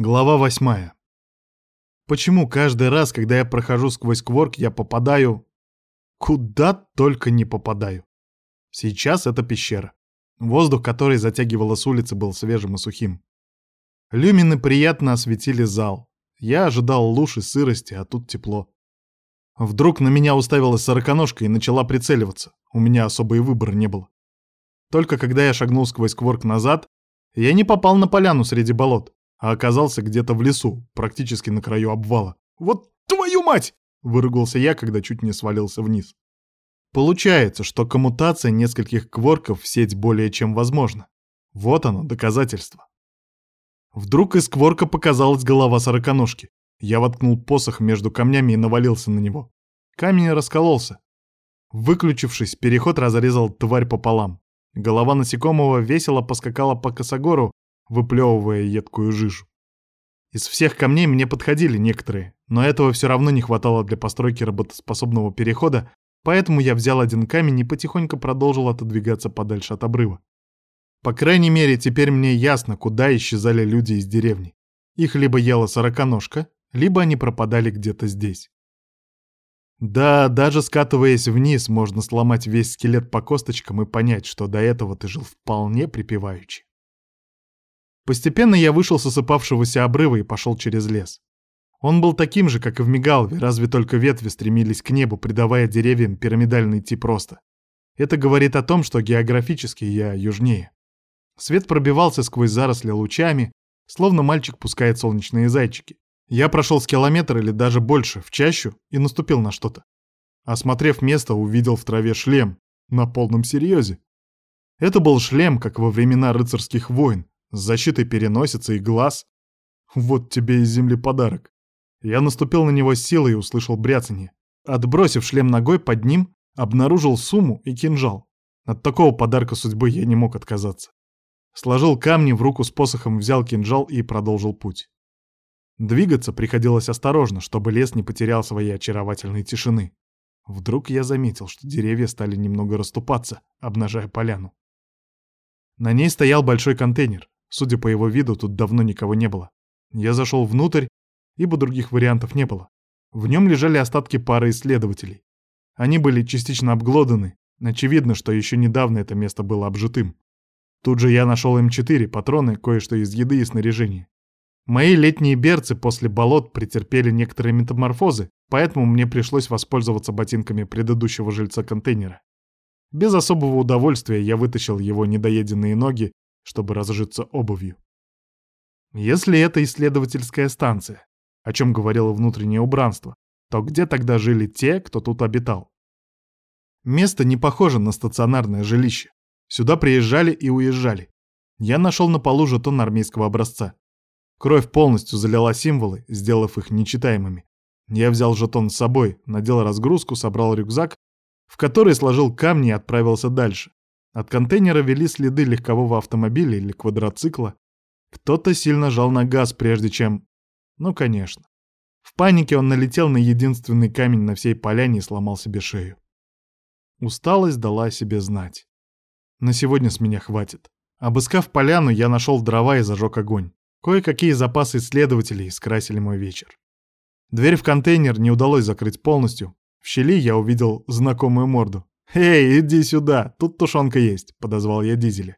Глава восьмая. Почему каждый раз, когда я прохожу сквозь кворк, я попадаю... Куда только не попадаю. Сейчас это пещера. Воздух, который затягивало с улицы, был свежим и сухим. Люмины приятно осветили зал. Я ожидал луж и сырости, а тут тепло. Вдруг на меня уставилась сороконожка и начала прицеливаться. У меня особый выбора не было. Только когда я шагнул сквозь кворк назад, я не попал на поляну среди болот а оказался где-то в лесу, практически на краю обвала. «Вот твою мать!» — выругался я, когда чуть не свалился вниз. Получается, что коммутация нескольких кворков в сеть более чем возможна. Вот оно, доказательство. Вдруг из кворка показалась голова сороконожки. Я воткнул посох между камнями и навалился на него. Камень раскололся. Выключившись, переход разрезал тварь пополам. Голова насекомого весело поскакала по косогору, выплевывая едкую жижу. Из всех камней мне подходили некоторые, но этого все равно не хватало для постройки работоспособного перехода, поэтому я взял один камень и потихоньку продолжил отодвигаться подальше от обрыва. По крайней мере, теперь мне ясно, куда исчезали люди из деревни. Их либо ела сороконожка, либо они пропадали где-то здесь. Да, даже скатываясь вниз, можно сломать весь скелет по косточкам и понять, что до этого ты жил вполне припеваючи. Постепенно я вышел с осыпавшегося обрыва и пошел через лес. Он был таким же, как и в Мигалве, разве только ветви стремились к небу, придавая деревьям пирамидальный тип роста. Это говорит о том, что географически я южнее. Свет пробивался сквозь заросли лучами, словно мальчик пускает солнечные зайчики. Я прошел с километр или даже больше, в чащу, и наступил на что-то. Осмотрев место, увидел в траве шлем, на полном серьезе. Это был шлем, как во времена рыцарских войн, с защитой переносицы и глаз. Вот тебе из земли подарок. Я наступил на него силой и услышал бряцанье. Отбросив шлем ногой под ним, обнаружил сумму и кинжал. От такого подарка судьбы я не мог отказаться. Сложил камни в руку с посохом, взял кинжал и продолжил путь. Двигаться приходилось осторожно, чтобы лес не потерял своей очаровательной тишины. Вдруг я заметил, что деревья стали немного расступаться, обнажая поляну. На ней стоял большой контейнер. Судя по его виду, тут давно никого не было. Я зашел внутрь, ибо других вариантов не было. В нем лежали остатки пары исследователей. Они были частично обглоданы. Очевидно, что еще недавно это место было обжитым. Тут же я нашел М4, патроны, кое-что из еды и снаряжения. Мои летние берцы после болот претерпели некоторые метаморфозы, поэтому мне пришлось воспользоваться ботинками предыдущего жильца контейнера. Без особого удовольствия я вытащил его недоеденные ноги чтобы разжиться обувью. Если это исследовательская станция, о чем говорило внутреннее убранство, то где тогда жили те, кто тут обитал? Место не похоже на стационарное жилище. Сюда приезжали и уезжали. Я нашел на полу жетон армейского образца. Кровь полностью залила символы, сделав их нечитаемыми. Я взял жетон с собой, надел разгрузку, собрал рюкзак, в который сложил камни и отправился дальше. От контейнера вели следы легкового автомобиля или квадроцикла. Кто-то сильно жал на газ, прежде чем... Ну, конечно. В панике он налетел на единственный камень на всей поляне и сломал себе шею. Усталость дала о себе знать. На сегодня с меня хватит. Обыскав поляну, я нашел дрова и зажег огонь. Кое-какие запасы исследователей скрасили мой вечер. Дверь в контейнер не удалось закрыть полностью. В щели я увидел знакомую морду. «Эй, иди сюда, тут тушенка есть», — подозвал я Дизеля.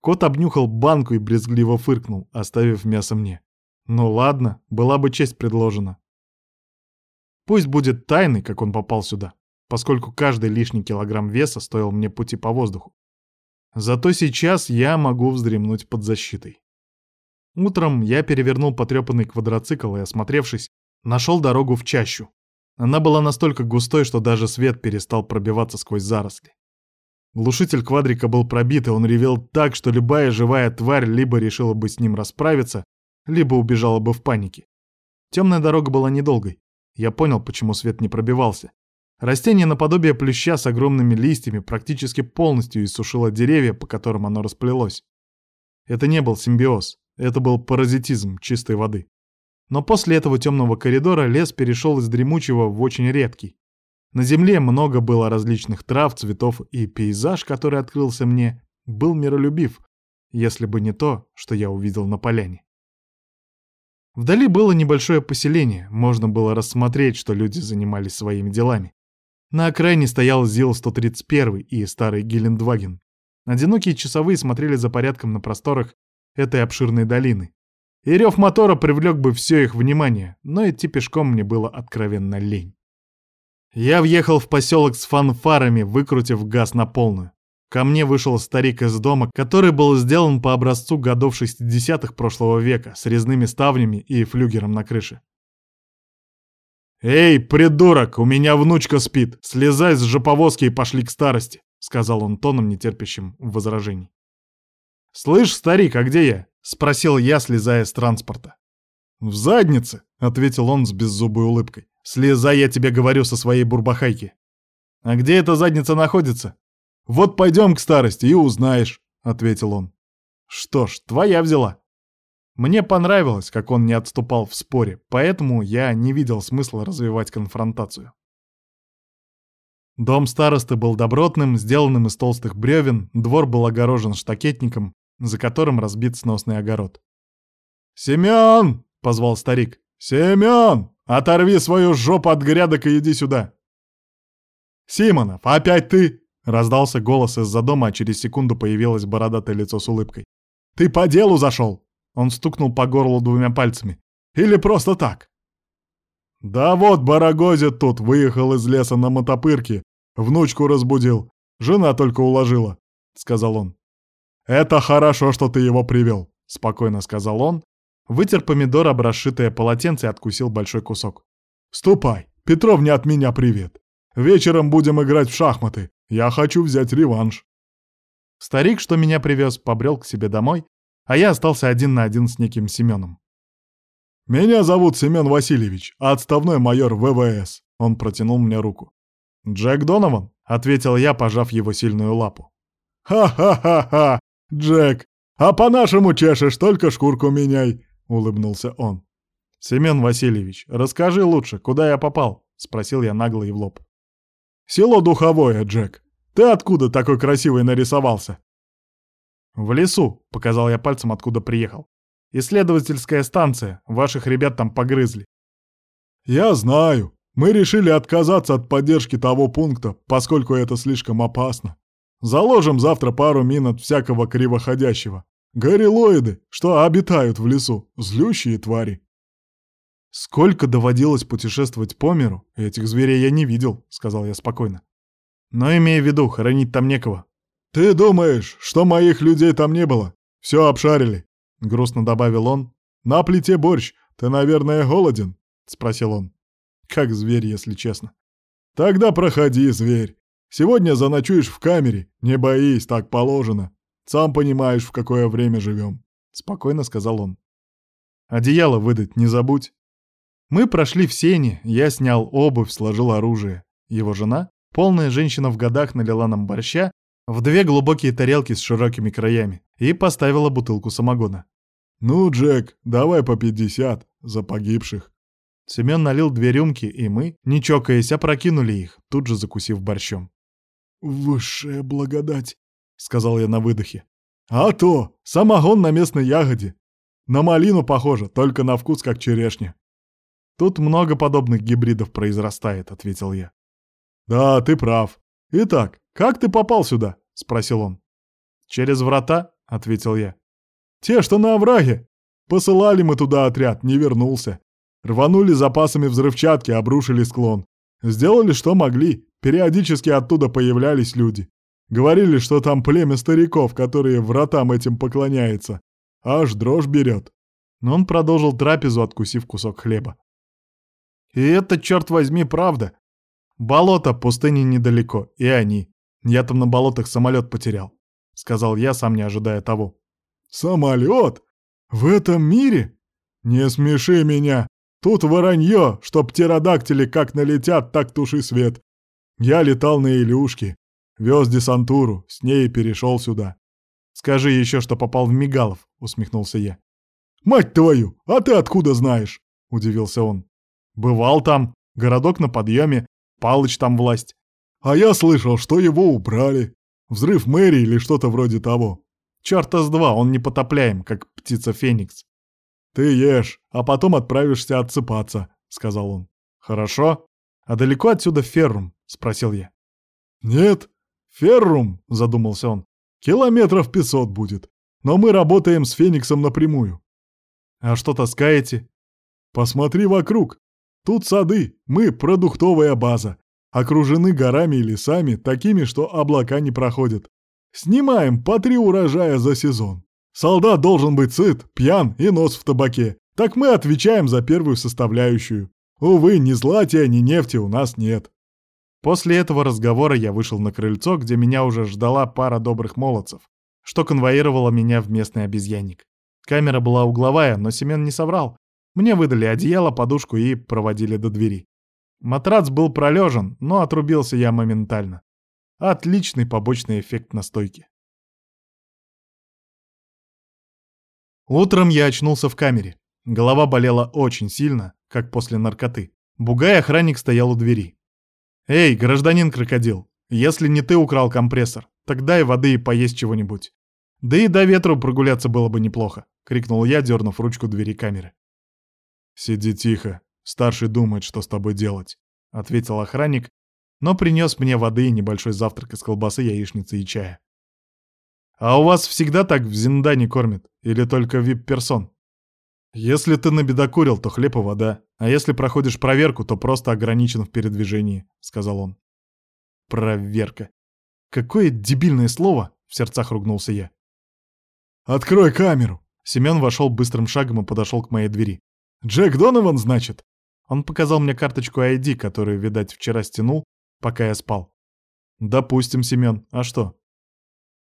Кот обнюхал банку и брезгливо фыркнул, оставив мясо мне. «Ну ладно, была бы честь предложена». Пусть будет тайной, как он попал сюда, поскольку каждый лишний килограмм веса стоил мне пути по воздуху. Зато сейчас я могу вздремнуть под защитой. Утром я перевернул потрепанный квадроцикл и, осмотревшись, нашел дорогу в чащу, она была настолько густой, что даже свет перестал пробиваться сквозь заросли. Глушитель квадрика был пробит, и он ревел так, что любая живая тварь либо решила бы с ним расправиться, либо убежала бы в панике. Темная дорога была недолгой. Я понял, почему свет не пробивался. Растение наподобие плюща с огромными листьями практически полностью иссушило деревья, по которым оно расплелось. Это не был симбиоз, это был паразитизм чистой воды. Но после этого темного коридора лес перешел из дремучего в очень редкий. На земле много было различных трав, цветов, и пейзаж, который открылся мне, был миролюбив, если бы не то, что я увидел на поляне. Вдали было небольшое поселение, можно было рассмотреть, что люди занимались своими делами. На окраине стоял ЗИЛ-131 и старый Гелендваген. Одинокие часовые смотрели за порядком на просторах этой обширной долины. И рев мотора привлек бы все их внимание, но идти пешком мне было откровенно лень. Я въехал в поселок с фанфарами, выкрутив газ на полную. Ко мне вышел старик из дома, который был сделан по образцу годов 60-х прошлого века, с резными ставнями и флюгером на крыше. «Эй, придурок, у меня внучка спит! Слезай с жоповозки и пошли к старости!» — сказал он тоном, нетерпящим возражений. «Слышь, старик, а где я?» — спросил я, слезая с транспорта. «В заднице!» — ответил он с беззубой улыбкой. «Слезай, я тебе говорю, со своей бурбахайки!» «А где эта задница находится?» «Вот пойдем к старости и узнаешь», — ответил он. «Что ж, твоя взяла». Мне понравилось, как он не отступал в споре, поэтому я не видел смысла развивать конфронтацию. Дом старосты был добротным, сделанным из толстых бревен, двор был огорожен штакетником, за которым разбит сносный огород. «Семён!» — позвал старик. «Семён! Оторви свою жопу от грядок и иди сюда!» «Симонов, опять ты?» Раздался голос из-за дома, а через секунду появилось бородатое лицо с улыбкой. «Ты по делу зашел?» Он стукнул по горлу двумя пальцами. «Или просто так?» «Да вот, Барагозит тут выехал из леса на мотопырке. Внучку разбудил. Жена только уложила», — сказал он. «Это хорошо, что ты его привел», — спокойно сказал он. Вытер помидор об расшитое полотенце и откусил большой кусок. «Ступай, Петровне от меня привет. Вечером будем играть в шахматы. Я хочу взять реванш. Старик, что меня привез, побрел к себе домой, а я остался один на один с неким Семеном. «Меня зовут Семен Васильевич, отставной майор ВВС», — он протянул мне руку. «Джек Донован?» — ответил я, пожав его сильную лапу. «Ха-ха-ха-ха! Джек! А по-нашему чешешь, только шкурку меняй!» — улыбнулся он. «Семен Васильевич, расскажи лучше, куда я попал?» — спросил я нагло и в лоб. Село Духовое, Джек. Ты откуда такой красивый нарисовался?» «В лесу», — показал я пальцем, откуда приехал. «Исследовательская станция. Ваших ребят там погрызли». «Я знаю. Мы решили отказаться от поддержки того пункта, поскольку это слишком опасно. Заложим завтра пару мин от всякого кривоходящего. Горилоиды, что обитают в лесу, злющие твари. «Сколько доводилось путешествовать по миру, этих зверей я не видел», — сказал я спокойно. «Но имея в виду, хоронить там некого». «Ты думаешь, что моих людей там не было? Все обшарили», — грустно добавил он. «На плите борщ. Ты, наверное, голоден?» — спросил он. «Как зверь, если честно». «Тогда проходи, зверь. Сегодня заночуешь в камере. Не боись, так положено. Сам понимаешь, в какое время живем», — спокойно сказал он. «Одеяло выдать не забудь». Мы прошли в сене, я снял обувь, сложил оружие. Его жена, полная женщина в годах, налила нам борща в две глубокие тарелки с широкими краями и поставила бутылку самогона. «Ну, Джек, давай по пятьдесят за погибших». Семен налил две рюмки, и мы, не чокаясь, опрокинули их, тут же закусив борщом. «Высшая благодать», — сказал я на выдохе. «А то! Самогон на местной ягоде. На малину похоже, только на вкус как черешня». Тут много подобных гибридов произрастает, ответил я. Да, ты прав. Итак, как ты попал сюда? спросил он. Через врата, ответил я. Те, что на овраге. Посылали мы туда отряд, не вернулся. Рванули запасами взрывчатки, обрушили склон. Сделали, что могли. Периодически оттуда появлялись люди. Говорили, что там племя стариков, которые вратам этим поклоняется. Аж дрожь берет. Но он продолжил трапезу, откусив кусок хлеба. И это, черт возьми, правда. Болото, пустыни недалеко, и они. Я там на болотах самолет потерял, сказал я, сам не ожидая того. Самолет? В этом мире? Не смеши меня. Тут воронье, что птеродактили как налетят, так туши свет. Я летал на Илюшке, вез десантуру, с ней перешел сюда. Скажи еще, что попал в Мигалов, усмехнулся я. Мать твою, а ты откуда знаешь? Удивился он. Бывал там, городок на подъеме, Палыч там власть. А я слышал, что его убрали. Взрыв мэрии или что-то вроде того. Чёрта с два, он не потопляем, как птица Феникс. Ты ешь, а потом отправишься отсыпаться, сказал он. Хорошо. А далеко отсюда Феррум? спросил я. Нет, Феррум, задумался он. Километров пятьсот будет. Но мы работаем с Фениксом напрямую. А что таскаете? Посмотри вокруг. Тут сады, мы продуктовая база. Окружены горами и лесами, такими, что облака не проходят. Снимаем по три урожая за сезон. Солдат должен быть сыт, пьян и нос в табаке. Так мы отвечаем за первую составляющую. Увы, ни златия, ни нефти у нас нет. После этого разговора я вышел на крыльцо, где меня уже ждала пара добрых молодцев, что конвоировало меня в местный обезьянник. Камера была угловая, но Семен не соврал. Мне выдали одеяло, подушку и проводили до двери. Матрац был пролежен, но отрубился я моментально. Отличный побочный эффект настойки. Утром я очнулся в камере. Голова болела очень сильно, как после наркоты. Бугай-охранник стоял у двери. «Эй, гражданин крокодил, если не ты украл компрессор, так дай воды и поесть чего-нибудь. Да и до ветру прогуляться было бы неплохо», — крикнул я, дернув ручку двери камеры. «Сиди тихо, старший думает, что с тобой делать», — ответил охранник, но принес мне воды и небольшой завтрак из колбасы, яичницы и чая. А у вас всегда так в Зиндане кормят? Или только вип-персон? Если ты набедокурил, то хлеб и вода. А если проходишь проверку, то просто ограничен в передвижении», — сказал он. «Проверка. Какое дебильное слово!» — в сердцах ругнулся я. «Открой камеру!» Семен вошел быстрым шагом и подошел к моей двери. «Джек Донован, значит?» Он показал мне карточку ID, которую, видать, вчера стянул, пока я спал. «Допустим, Семен. А что?»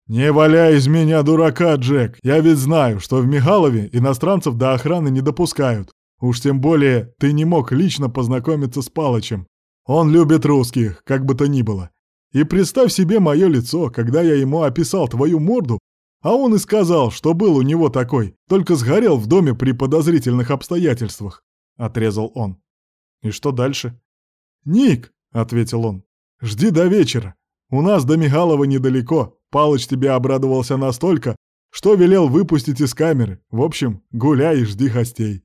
«Не валяй из меня дурака, Джек. Я ведь знаю, что в Михалове иностранцев до охраны не допускают. Уж тем более ты не мог лично познакомиться с Палычем. Он любит русских, как бы то ни было. И представь себе мое лицо, когда я ему описал твою морду, а он и сказал, что был у него такой, только сгорел в доме при подозрительных обстоятельствах», — отрезал он. «И что дальше?» «Ник», — ответил он, — «жди до вечера. У нас до Михалова недалеко, Палыч тебе обрадовался настолько, что велел выпустить из камеры. В общем, гуляй и жди гостей.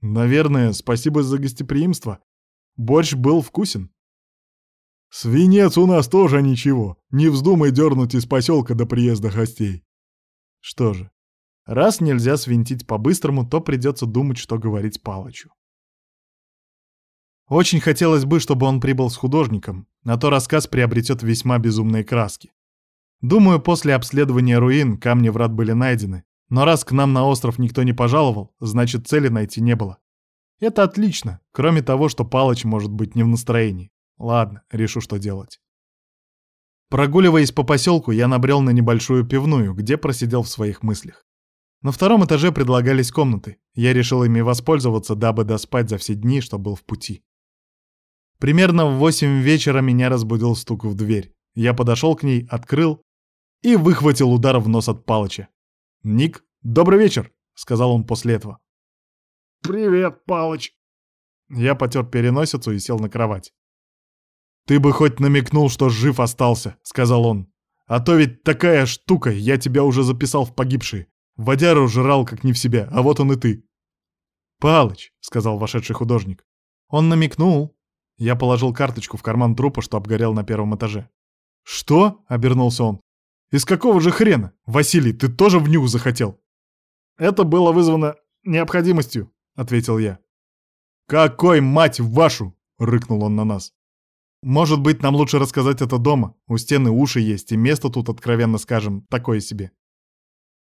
Наверное, спасибо за гостеприимство. Борщ был вкусен. Свинец у нас тоже ничего. Не вздумай дернуть из поселка до приезда гостей. Что же, раз нельзя свинтить по-быстрому, то придется думать, что говорить Палычу. Очень хотелось бы, чтобы он прибыл с художником, а то рассказ приобретет весьма безумные краски. Думаю, после обследования руин камни врат были найдены, но раз к нам на остров никто не пожаловал, значит цели найти не было. Это отлично, кроме того, что Палыч может быть не в настроении. Ладно, решу, что делать. Прогуливаясь по поселку, я набрел на небольшую пивную, где просидел в своих мыслях. На втором этаже предлагались комнаты. Я решил ими воспользоваться, дабы доспать за все дни, что был в пути. Примерно в восемь вечера меня разбудил стук в дверь. Я подошел к ней, открыл и выхватил удар в нос от Палыча. «Ник, добрый вечер», — сказал он после этого. «Привет, Палыч». Я потер переносицу и сел на кровать. «Ты бы хоть намекнул, что жив остался», — сказал он. «А то ведь такая штука, я тебя уже записал в погибшие. Водяру жрал как не в себя, а вот он и ты». «Палыч», — сказал вошедший художник. «Он намекнул». Я положил карточку в карман трупа, что обгорел на первом этаже. «Что?» — обернулся он. Из какого же хрена? Василий, ты тоже в нюх захотел? Это было вызвано необходимостью, ответил я. Какой мать вашу? рыкнул он на нас. Может быть, нам лучше рассказать это дома? У стены уши есть, и место тут, откровенно скажем, такое себе.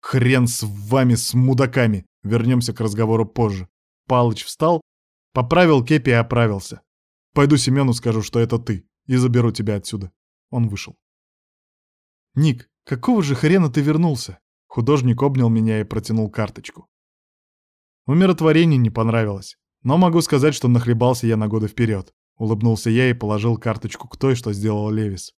Хрен с вами, с мудаками. Вернемся к разговору позже. Палыч встал, поправил кепи и оправился. Пойду Семену скажу, что это ты, и заберу тебя отсюда. Он вышел. «Ник, «Какого же хрена ты вернулся?» Художник обнял меня и протянул карточку. Умиротворение не понравилось, но могу сказать, что нахлебался я на годы вперед. Улыбнулся я и положил карточку к той, что сделал Левис.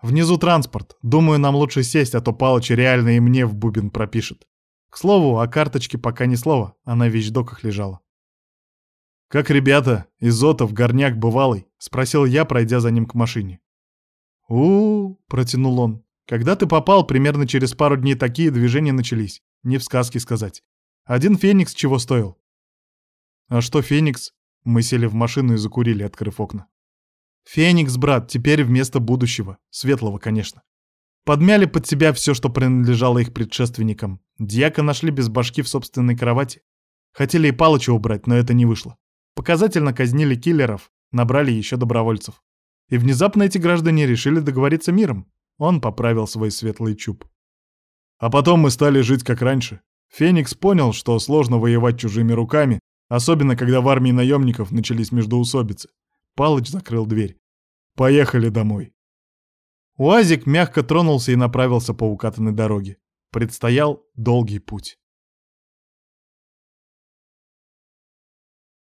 «Внизу транспорт. Думаю, нам лучше сесть, а то Палыч реально и мне в бубен пропишет. К слову, о карточке пока ни слова, она в вещдоках лежала». «Как ребята? Изотов, горняк бывалый?» — спросил я, пройдя за ним к машине. у, -у, -у протянул он. Когда ты попал, примерно через пару дней такие движения начались. Не в сказке сказать. Один Феникс чего стоил? А что Феникс? Мы сели в машину и закурили, открыв окна. Феникс, брат, теперь вместо будущего. Светлого, конечно. Подмяли под себя все, что принадлежало их предшественникам. Дьяка нашли без башки в собственной кровати. Хотели и Палыча убрать, но это не вышло. Показательно казнили киллеров, набрали еще добровольцев. И внезапно эти граждане решили договориться миром. Он поправил свой светлый чуб. А потом мы стали жить как раньше. Феникс понял, что сложно воевать чужими руками, особенно когда в армии наемников начались междоусобицы. Палыч закрыл дверь. Поехали домой. Уазик мягко тронулся и направился по укатанной дороге. Предстоял долгий путь.